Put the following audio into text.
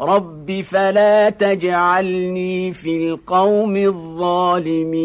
رب فلا تجعلني في القوم الظالمين